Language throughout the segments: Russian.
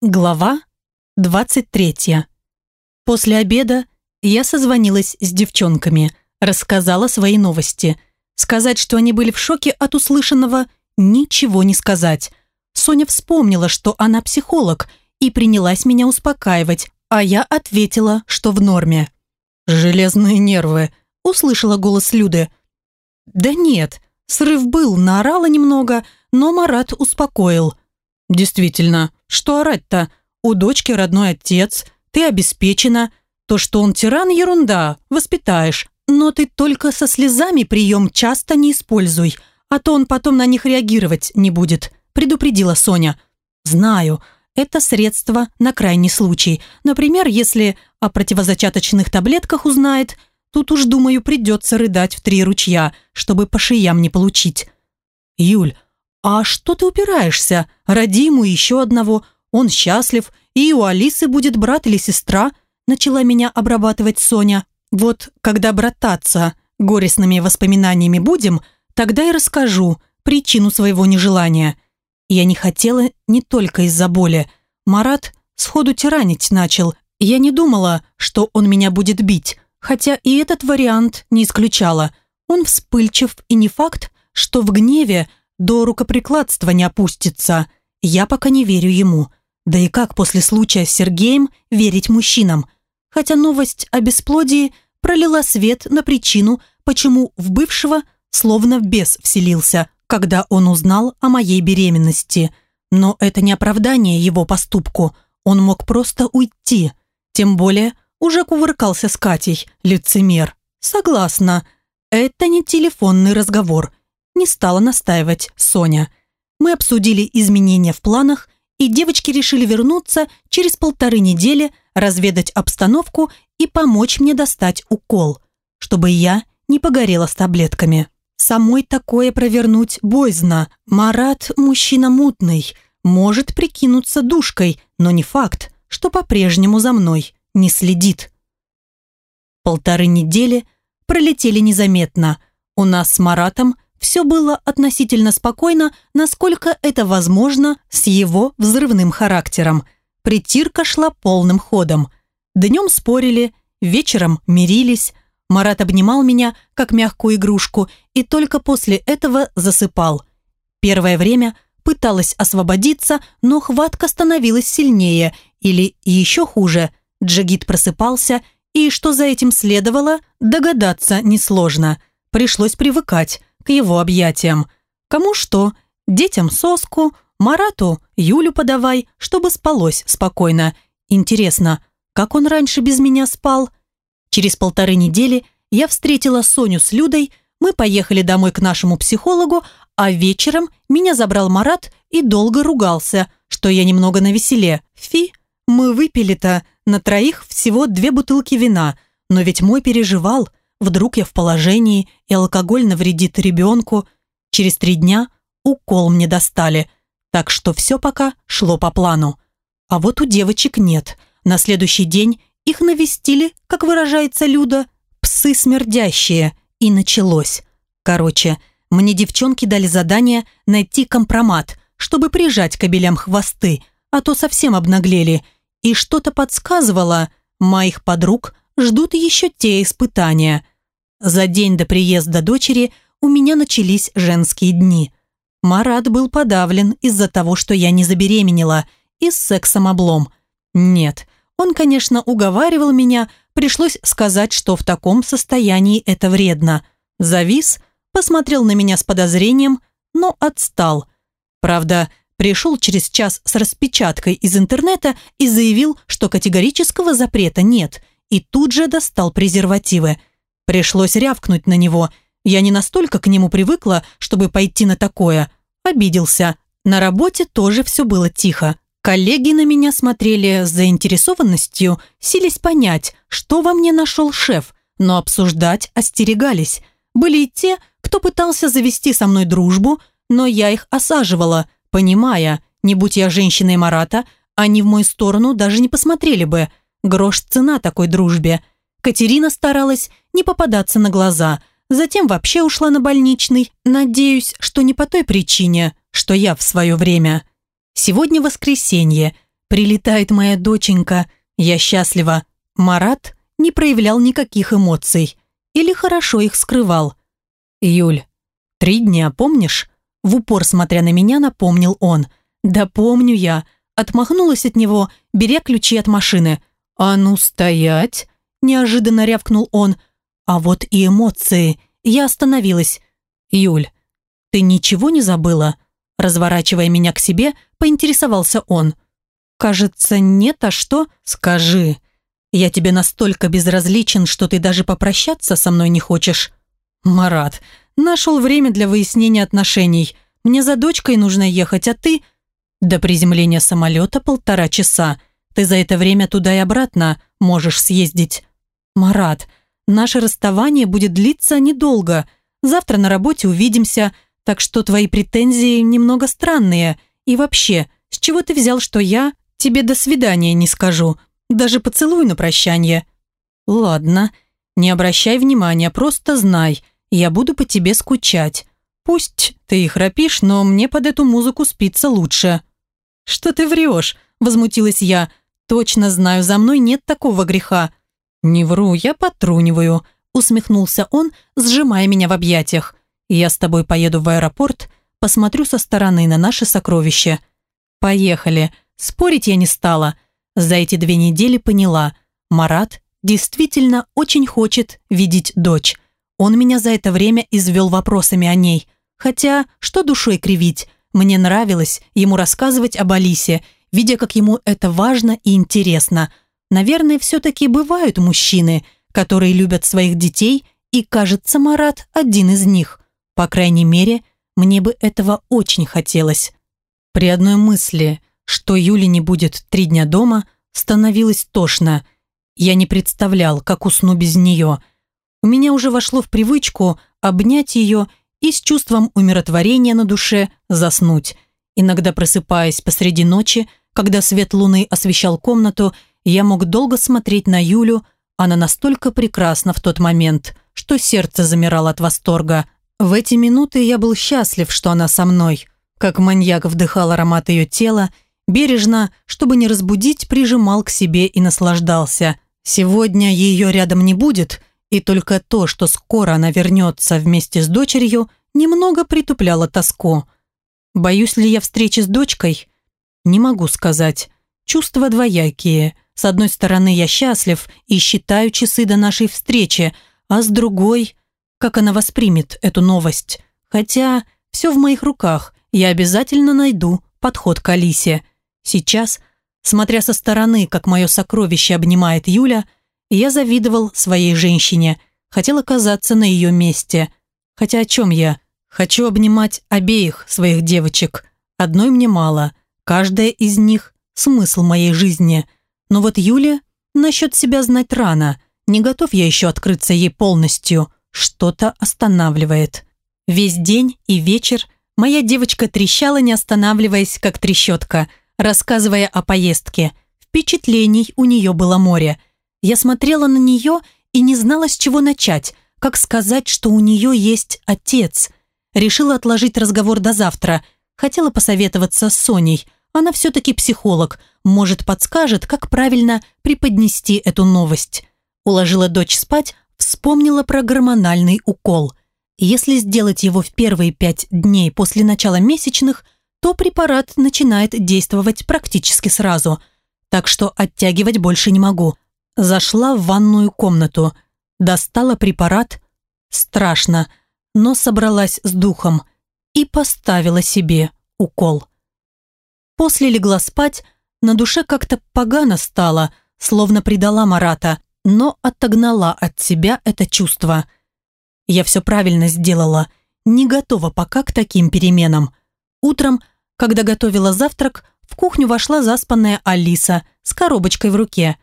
Глава 23. После обеда я созвонилась с девчонками, рассказала свои новости. Сказать, что они были в шоке от услышанного, ничего не сказать. Соня вспомнила, что она психолог, и принялась меня успокаивать, а я ответила, что в норме. «Железные нервы», – услышала голос Люды. «Да нет, срыв был, наорала немного, но Марат успокоил». «Действительно, что орать-то? У дочки родной отец, ты обеспечена. То, что он тиран, ерунда, воспитаешь. Но ты только со слезами прием часто не используй, а то он потом на них реагировать не будет», предупредила Соня. «Знаю, это средство на крайний случай. Например, если о противозачаточных таблетках узнает, тут уж, думаю, придется рыдать в три ручья, чтобы по шиям не получить». «Юль, «А что ты упираешься? Роди ему еще одного. Он счастлив, и у Алисы будет брат или сестра», начала меня обрабатывать Соня. «Вот когда брататься горестными воспоминаниями будем, тогда и расскажу причину своего нежелания». Я не хотела не только из-за боли. Марат сходу тиранить начал. Я не думала, что он меня будет бить, хотя и этот вариант не исключала. Он вспыльчив, и не факт, что в гневе до рукоприкладства не опустится. Я пока не верю ему. Да и как после случая с Сергеем верить мужчинам? Хотя новость о бесплодии пролила свет на причину, почему в бывшего словно в бес вселился, когда он узнал о моей беременности. Но это не оправдание его поступку. Он мог просто уйти. Тем более уже кувыркался с Катей, лицемер. Согласна. Это не телефонный разговор не стала настаивать Соня. Мы обсудили изменения в планах, и девочки решили вернуться через полторы недели, разведать обстановку и помочь мне достать укол, чтобы я не погорела с таблетками. Самой такое провернуть боязно. Марат – мужчина мутный, может прикинуться душкой, но не факт, что по-прежнему за мной не следит. Полторы недели пролетели незаметно. У нас с Маратом – все было относительно спокойно, насколько это возможно с его взрывным характером. Притирка шла полным ходом. Днем спорили, вечером мирились. Марат обнимал меня, как мягкую игрушку, и только после этого засыпал. Первое время пыталась освободиться, но хватка становилась сильнее, или еще хуже, Джигит просыпался, и что за этим следовало, догадаться несложно. Пришлось привыкать его объятиям. Кому что, детям соску, Марату Юлю подавай, чтобы спалось спокойно. Интересно, как он раньше без меня спал? Через полторы недели я встретила Соню с Людой, мы поехали домой к нашему психологу, а вечером меня забрал Марат и долго ругался, что я немного навеселе. Фи, мы выпили-то на троих всего две бутылки вина, но ведь мой переживал, Вдруг я в положении, и алкоголь навредит ребенку. Через три дня укол мне достали, так что все пока шло по плану. А вот у девочек нет. На следующий день их навестили, как выражается Люда, псы смердящие. И началось. Короче, мне девчонки дали задание найти компромат, чтобы прижать кобелям хвосты, а то совсем обнаглели. И что-то подсказывало, моих подруг ждут еще те испытания. За день до приезда дочери у меня начались женские дни. Марат был подавлен из-за того, что я не забеременела, и с сексом облом. Нет, он, конечно, уговаривал меня, пришлось сказать, что в таком состоянии это вредно. Завис, посмотрел на меня с подозрением, но отстал. Правда, пришел через час с распечаткой из интернета и заявил, что категорического запрета нет, и тут же достал презервативы – Пришлось рявкнуть на него. Я не настолько к нему привыкла, чтобы пойти на такое. Обиделся. На работе тоже все было тихо. Коллеги на меня смотрели с заинтересованностью, сились понять, что во мне нашел шеф, но обсуждать остерегались. Были и те, кто пытался завести со мной дружбу, но я их осаживала, понимая, не будь я женщиной Марата, они в мою сторону даже не посмотрели бы. Грош цена такой дружбе – Катерина старалась не попадаться на глаза, затем вообще ушла на больничный. Надеюсь, что не по той причине, что я в свое время. Сегодня воскресенье. Прилетает моя доченька, я счастлива. Марат не проявлял никаких эмоций. Или хорошо их скрывал. «Юль, три дня, помнишь?» В упор, смотря на меня, напомнил он. «Да помню я». Отмахнулась от него, беря ключи от машины. «А ну, стоять!» Неожиданно рявкнул он. А вот и эмоции. Я остановилась. «Юль, ты ничего не забыла?» Разворачивая меня к себе, поинтересовался он. «Кажется, нет, а что? Скажи. Я тебе настолько безразличен, что ты даже попрощаться со мной не хочешь?» «Марат, нашел время для выяснения отношений. Мне за дочкой нужно ехать, а ты...» «До приземления самолета полтора часа. Ты за это время туда и обратно можешь съездить». «Марат, наше расставание будет длиться недолго. Завтра на работе увидимся, так что твои претензии немного странные. И вообще, с чего ты взял, что я тебе до свидания не скажу? Даже поцелуй на прощание». «Ладно, не обращай внимания, просто знай, я буду по тебе скучать. Пусть ты и храпишь, но мне под эту музыку спится лучше». «Что ты врешь?» – возмутилась я. «Точно знаю, за мной нет такого греха». «Не вру, я потруниваю», – усмехнулся он, сжимая меня в объятиях. «Я с тобой поеду в аэропорт, посмотрю со стороны на наше сокровище». «Поехали». Спорить я не стала. За эти две недели поняла, Марат действительно очень хочет видеть дочь. Он меня за это время извел вопросами о ней. Хотя, что душой кривить? Мне нравилось ему рассказывать об Алисе, видя, как ему это важно и интересно. Наверное, все-таки бывают мужчины, которые любят своих детей, и, кажется, Марат один из них. По крайней мере, мне бы этого очень хотелось. При одной мысли, что Юли не будет три дня дома, становилось тошно. Я не представлял, как усну без нее. У меня уже вошло в привычку обнять ее и с чувством умиротворения на душе заснуть. Иногда просыпаясь посреди ночи, когда свет луны освещал комнату, я мог долго смотреть на Юлю, она настолько прекрасна в тот момент, что сердце замирало от восторга. В эти минуты я был счастлив, что она со мной. Как маньяк вдыхал аромат ее тела Бережно, чтобы не разбудить, прижимал к себе и наслаждался. Сегодня ее рядом не будет, и только то, что скоро она вернется вместе с дочерью, немного притупляло тоску. Боюсь ли я встречи с дочкой? Не могу сказать. Чувства двоякие. С одной стороны, я счастлив и считаю часы до нашей встречи, а с другой, как она воспримет эту новость. Хотя все в моих руках, я обязательно найду подход к Алисе. Сейчас, смотря со стороны, как мое сокровище обнимает Юля, я завидовал своей женщине, хотел оказаться на ее месте. Хотя о чем я? Хочу обнимать обеих своих девочек. Одной мне мало, каждая из них – смысл моей жизни. Но вот Юля насчет себя знать рано, не готов я еще открыться ей полностью, что-то останавливает. Весь день и вечер моя девочка трещала, не останавливаясь, как трещотка – рассказывая о поездке. Впечатлений у нее было море. Я смотрела на нее и не знала, с чего начать, как сказать, что у нее есть отец. Решила отложить разговор до завтра. Хотела посоветоваться с Соней. Она все-таки психолог, может, подскажет, как правильно преподнести эту новость. Уложила дочь спать, вспомнила про гормональный укол. Если сделать его в первые пять дней после начала месячных – то препарат начинает действовать практически сразу, так что оттягивать больше не могу. Зашла в ванную комнату, достала препарат, страшно, но собралась с духом и поставила себе укол. После легла спать, на душе как-то погано стало, словно предала Марата, но отогнала от себя это чувство. Я все правильно сделала, не готова пока к таким переменам. Утром, когда готовила завтрак, в кухню вошла заспанная Алиса с коробочкой в руке.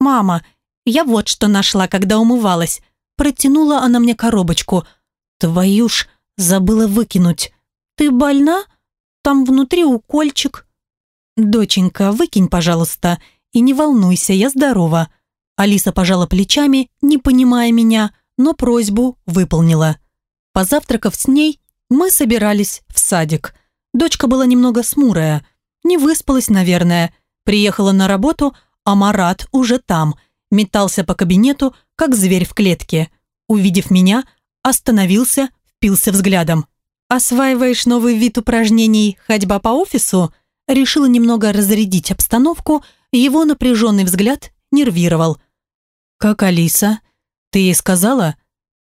«Мама, я вот что нашла, когда умывалась». Протянула она мне коробочку. «Твою ж, забыла выкинуть. Ты больна? Там внутри укольчик». «Доченька, выкинь, пожалуйста, и не волнуйся, я здорова». Алиса пожала плечами, не понимая меня, но просьбу выполнила. Позавтракав с ней, мы собирались в садик. Дочка была немного смурая, не выспалась, наверное. Приехала на работу, а Марат уже там, метался по кабинету, как зверь в клетке. Увидев меня, остановился, впился взглядом. «Осваиваешь новый вид упражнений «Ходьба по офису»?» Решила немного разрядить обстановку, его напряженный взгляд нервировал. «Как Алиса? Ты ей сказала?»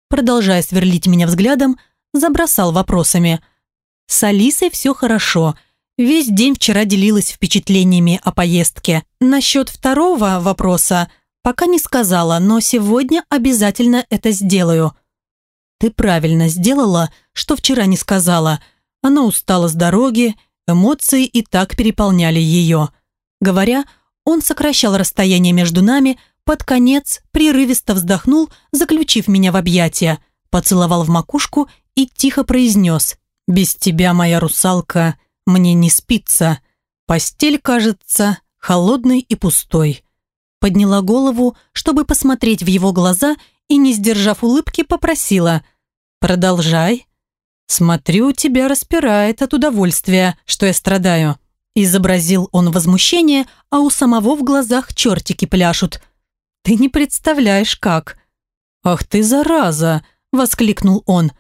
Продолжая сверлить меня взглядом, забросал вопросами. «С Алисой все хорошо. Весь день вчера делилась впечатлениями о поездке. Насчет второго вопроса пока не сказала, но сегодня обязательно это сделаю». «Ты правильно сделала, что вчера не сказала. Она устала с дороги, эмоции и так переполняли ее». Говоря, он сокращал расстояние между нами, под конец прерывисто вздохнул, заключив меня в объятия, поцеловал в макушку и тихо произнес «Без тебя, моя русалка, мне не спится. Постель кажется холодной и пустой». Подняла голову, чтобы посмотреть в его глаза и, не сдержав улыбки, попросила «Продолжай». «Смотрю, тебя распирает от удовольствия, что я страдаю». Изобразил он возмущение, а у самого в глазах чертики пляшут – ты не представляешь, как!» «Ах ты, зараза!» – воскликнул он.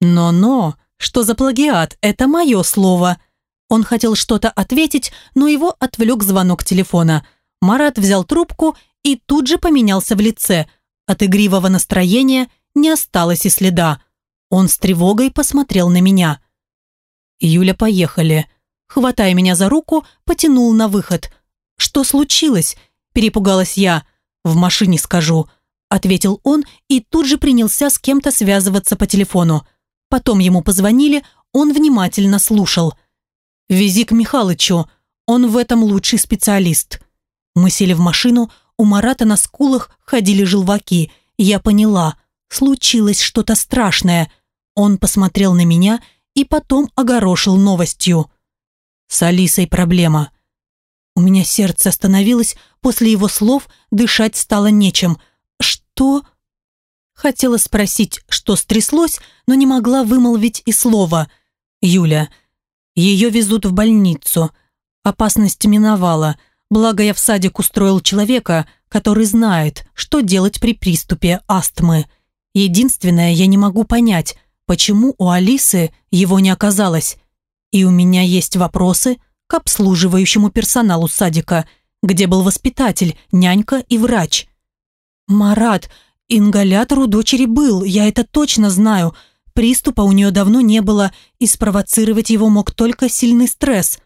«Но-но, что за плагиат? Это мое слово!» Он хотел что-то ответить, но его отвлек звонок телефона. Марат взял трубку и тут же поменялся в лице. От игривого настроения не осталось и следа. Он с тревогой посмотрел на меня. «Юля, поехали!» Хватая меня за руку, потянул на выход. «Что случилось?» – перепугалась я. «В машине скажу», – ответил он и тут же принялся с кем-то связываться по телефону. Потом ему позвонили, он внимательно слушал. «Вези к Михалычу, он в этом лучший специалист». Мы сели в машину, у Марата на скулах ходили желваки. Я поняла, случилось что-то страшное. Он посмотрел на меня и потом огорошил новостью. С Алисой проблема. У меня сердце остановилось, после его слов дышать стало нечем. «Что?» Хотела спросить, что стряслось, но не могла вымолвить и слова. «Юля, ее везут в больницу. Опасность миновала. Благо я в садик устроил человека, который знает, что делать при приступе астмы. Единственное, я не могу понять, почему у Алисы его не оказалось. И у меня есть вопросы – к обслуживающему персоналу садика, где был воспитатель, нянька и врач. «Марат, ингалятор у дочери был, я это точно знаю. Приступа у нее давно не было, и спровоцировать его мог только сильный стресс».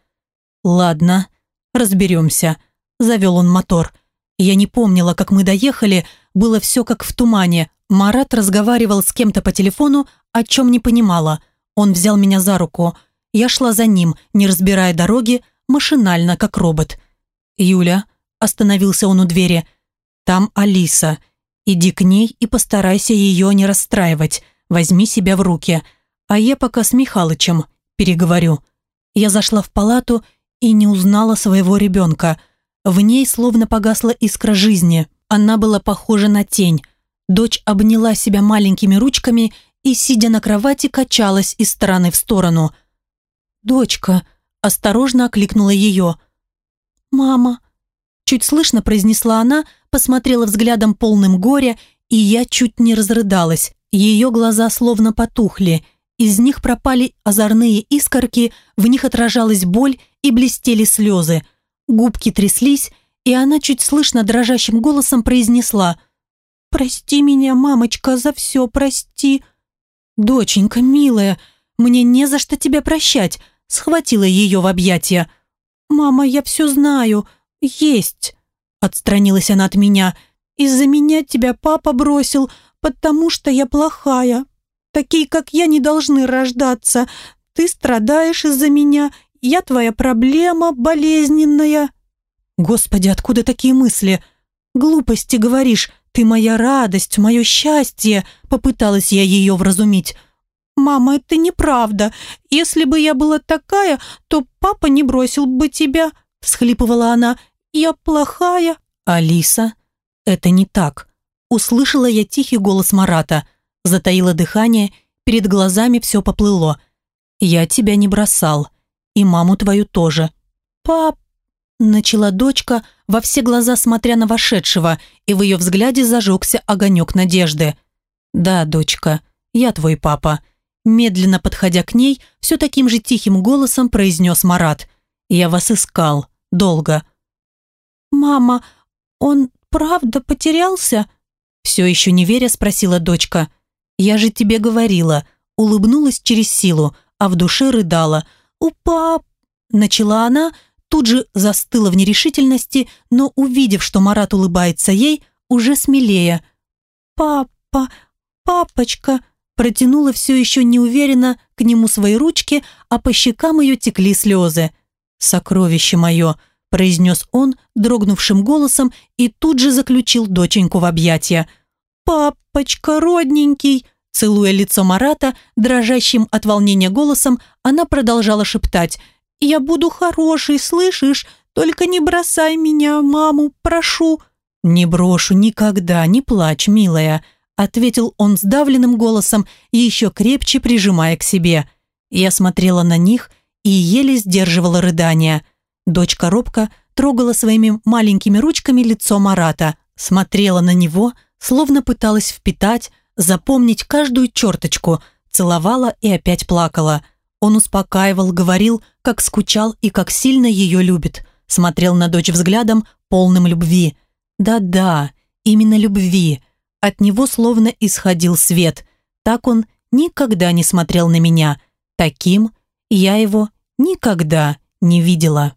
«Ладно, разберемся», – завел он мотор. Я не помнила, как мы доехали, было все как в тумане. Марат разговаривал с кем-то по телефону, о чем не понимала. Он взял меня за руку. Я шла за ним, не разбирая дороги, машинально, как робот. «Юля», – остановился он у двери, – «там Алиса. Иди к ней и постарайся ее не расстраивать. Возьми себя в руки. А я пока с Михалычем переговорю». Я зашла в палату и не узнала своего ребенка. В ней словно погасла искра жизни. Она была похожа на тень. Дочь обняла себя маленькими ручками и, сидя на кровати, качалась из стороны в сторону – «Дочка!» – осторожно окликнула ее. «Мама!» – чуть слышно произнесла она, посмотрела взглядом полным горя, и я чуть не разрыдалась. Ее глаза словно потухли, из них пропали озорные искорки, в них отражалась боль и блестели слезы. Губки тряслись, и она чуть слышно дрожащим голосом произнесла «Прости меня, мамочка, за все прости». «Доченька, милая, мне не за что тебя прощать схватила ее в объятия. «Мама, я все знаю. Есть!» Отстранилась она от меня. «Из-за меня тебя папа бросил, потому что я плохая. Такие, как я, не должны рождаться. Ты страдаешь из-за меня. Я твоя проблема болезненная». «Господи, откуда такие мысли?» «Глупости говоришь. Ты моя радость, мое счастье», попыталась я ее вразумить. «Мама, это неправда. Если бы я была такая, то папа не бросил бы тебя», – всхлипывала она. «Я плохая». «Алиса, это не так». Услышала я тихий голос Марата. Затаила дыхание, перед глазами все поплыло. «Я тебя не бросал. И маму твою тоже». «Пап...» Начала дочка, во все глаза смотря на вошедшего, и в ее взгляде зажегся огонек надежды. «Да, дочка, я твой папа», медленно подходя к ней, все таким же тихим голосом произнес Марат. «Я вас искал. Долго». «Мама, он правда потерялся?» Все еще не веря, спросила дочка. «Я же тебе говорила», улыбнулась через силу, а в душе рыдала. «У пап...» Начала она, тут же застыла в нерешительности, но, увидев, что Марат улыбается ей, уже смелее. «Папа, папочка...» протянула все еще неуверенно к нему свои ручки, а по щекам ее текли слезы. «Сокровище мое!» – произнес он дрогнувшим голосом и тут же заключил доченьку в объятия. «Папочка, родненький!» Целуя лицо Марата, дрожащим от волнения голосом, она продолжала шептать. «Я буду хороший, слышишь? Только не бросай меня, маму, прошу!» «Не брошу никогда, не плачь, милая!» ответил он сдавленным голосом и еще крепче прижимая к себе. Я смотрела на них и еле сдерживала рыдания. Дочка робко трогала своими маленькими ручками лицо Марата, смотрела на него, словно пыталась впитать, запомнить каждую черточку, целовала и опять плакала. Он успокаивал, говорил, как скучал и как сильно ее любит, смотрел на дочь взглядом, полным любви. Да-да, именно любви. От него словно исходил свет. Так он никогда не смотрел на меня. Таким я его никогда не видела.